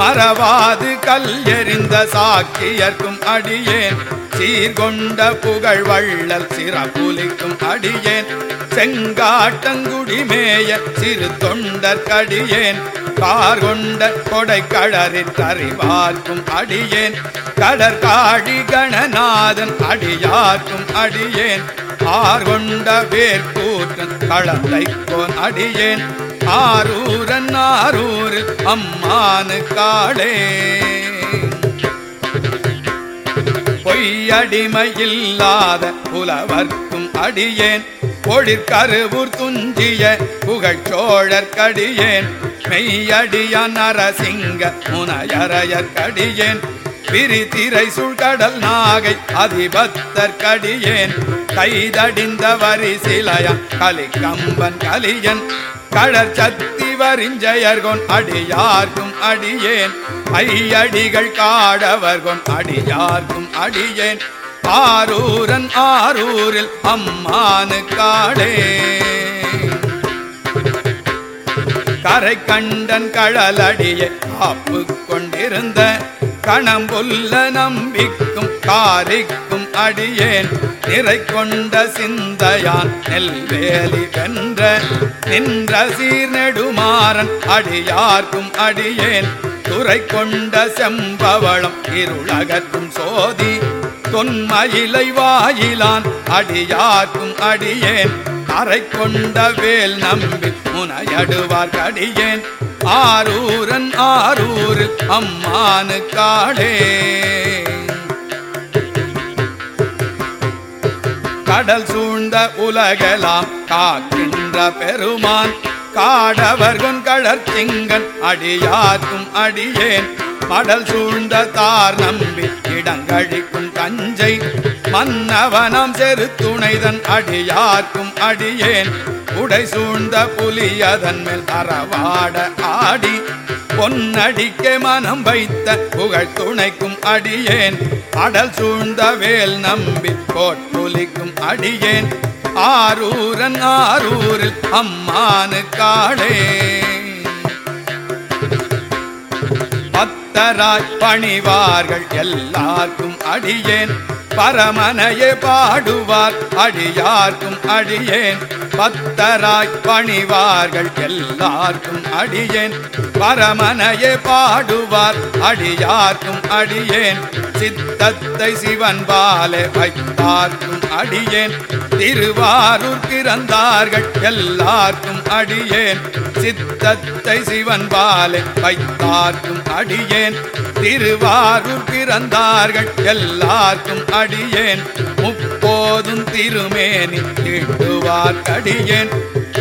மறவாது கல் எறிந்த சாக்கியர்க்கும் அடியேன். சீர்கொண்ட புகழ் வள்ளல் சிறப்புலிக்கும் அடியேன். செங்காட்டங்குடிமேய சிறு தொண்டற்கடியேன் கார்கொண்ட கார் கொடை களரில் அறிவார்க்கும் அடியேன். கடற்காழி கணநாதன் அடியார்க்கும் அடியேன். ஆர்கொண்ட வேர்கூற்றன் களந்தைக்கோன் அடியேன். ஆரூரன் ஆரூரில் அம்மானு காளே பொய்யடிமையில்லாத புலவர்க்கும் அடியேன். பொழிற்கருவூர் துஞ்சிய புகழ்ச்சோழற்கடியேன் மெய்யடிய நரசிங்க முனையரையர் பிரித்திரை சுழ்கடல் நாகை அதிபத்தற்கடியேன் கைதடிந்த வரி சிலையன் கலிகம்பன் கலியன். கடற் சத்தி வரிஞ்சயர்கொன் அடியார்க்கும் அடியேன். ஐயடிகள் காடவர்கொன் அடியார்க்கும் அடியேன். ஆரூரன் ஆரூரில் அம்மானு காடே. கரை கண்டன் கடலடியை காப்பு கொண்டிருந்த கணம்புல்ல நம்பிக்கும் காரிக்கும் அடியேன். நிறை கொண்ட சிந்தையான் நெல்வேலி வென்ற நின்ற சீர் நெடுமாறன் அடியார்க்கும் அடியேன். துறை கொண்ட செம்பவளம் இருளகற்றும் சோதி தொன்மயிலை வாயிலான் அடியார்க்கும் அடியேன். அறை கொண்ட வேல் நம்பி முனையடுவார் கடியேன் ஆரூரன் ஆரூர் அம்மானு காடே. கடல் சூழ்ந்த உலகலாம் காக்கின்ற பெருமான். காடவர்கொன் கடற்சிங்கன் அடியார்க்கும் அடியேன். மடல் சூழ்ந்த தார் நம்பி இடங்கழிக்கும் தஞ்சை. மன்னவனம் செரு துணைதன் அடியார்க்கும் அடியேன். உடை சூழ்ந்த புலி அதன் மேல் அறவாட ஆடி பொன்னடிக்க மனம் வைத்த புகழ் துணைக்கும் அடியேன். அடல் சூழ்ந்த வேல் நம்பி கோட்புலிக்கும் அடியேன். ஆரூரன் ஆரூரில் அம்மானு காடே பத்தராய் பணிவார்கள் எல்லாருக்கும் அடியேன். பரமனையே பாடுவார் அடியார்க்கும் அடியேன். பக்தராய் பணிவார்கள் எல்லாருக்கும் அடியேன். பரமனையே பாடுவார் அடியார்க்கும் அடியேன். சித்தத்தை சிவன் பாலே வைத்தார்க்கும் அடியேன். திருவாரூர் பிறந்தார்கள் எல்லாருக்கும் அடியேன். சித்தத்தை சிவன் பாலே வைத்தார்க்கும் அடியேன். திருவாரூர் பிறந்தார்கள் எல்லாருக்கும் அடியேன். முப்போ போதும் திருமேனி திட்டுவார் அடியேன்.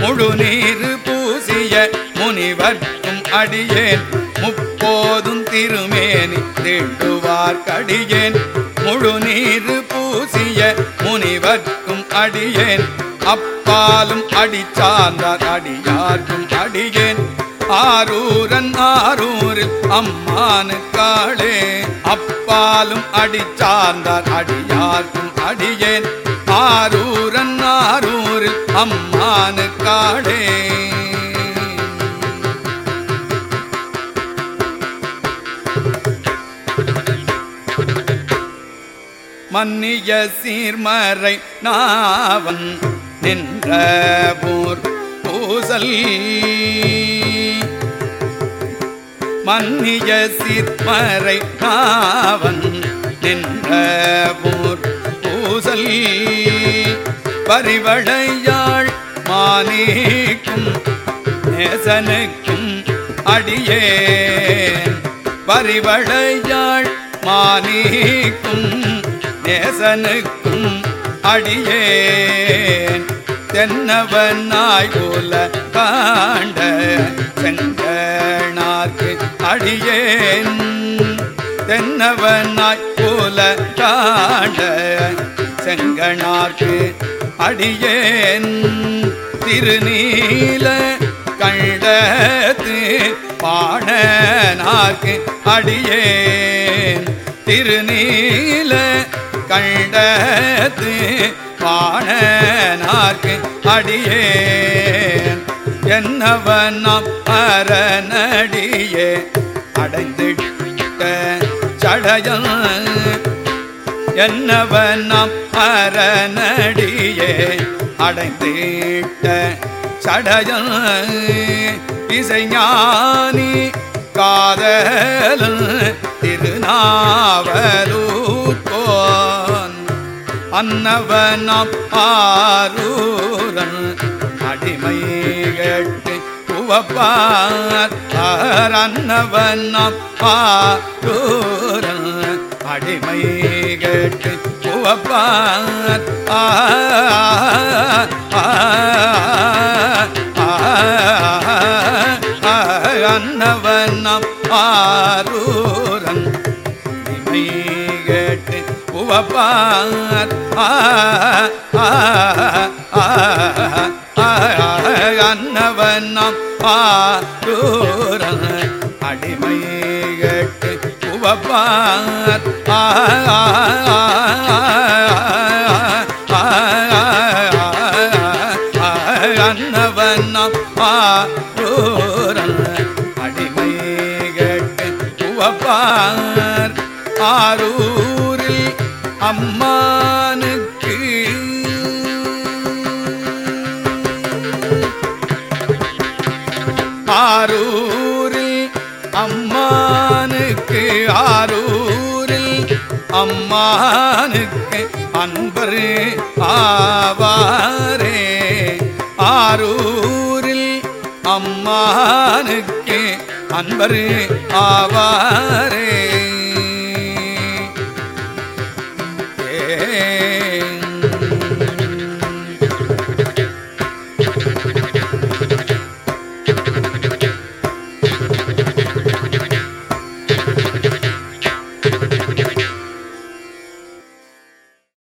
முழு நீர் பூசிய முனிவர்க்கும் அடியேன். முப்போதும் திருமேனி திட்டுவார் கடியேன் முழு நீர் பூசிய முனிவர்க்கும் அடியேன். அப்பாலும் அடிச்சார்ந்தார் அடியார்க்கும் அடியேன். ஆரூரன் ஆரூரில் அம்மானு காளே அப்பாலும் அடிச்சார்ந்தார் அடியார்க்கும் அடியேன். ஆரூரன் ஆரூரில் அம்மானு காளே மன்னிய சீர்மறை நாவன் நின்ற போர் பூசல். மன்னிய சீர்மறை காவன் நின்ற ஊர் பூசல். பரிவடையாள் மானேக்கும் நேசனுக்கும் அடியே. பரிவடையாள் மானேக்கும் நேசனுக்கும் அடியேன் நாய் போல கா அடியேன். தென்னவனாய் போல காண்ட செங்கனார்க்கு அடியேன். திருநீல கண்டத்து பாடனார்க்கு அடியேன். திருநீல கண்டத்து பாணனார்க்கு அடியேன். என்னவனாம் அரணடியே அடைந்திட்ட சடையன் என்னவன் அரணடியே அடைந்திட்ட சடையன் இசைஞானி காதலன் திருநாவலூர்கோன். அன்னவனாம் ஆரூரன் உவப்பார் அன்னவனாம் ஆரூரன் அடிமை கேட்டு உவப்பார் ஆ அன்னவனாம் ஆரூரன் அடிமை கேட்டு உவப்பார் அன்னவனம் ஆரூரன் அடிமை கேட்டு உவப்பார் அன்னவனம் ஆரூரன் அடிமை கேட்டு உவப்பார் ஆரூரில் அம்மா ஆரூரில் அம்மானுக்கு ஆரூரில் அம்மானுக்கு அன்பர் ஆவாரே. ஆரூரில் அம்மானுக்கு அன்பர் ஆவாரே.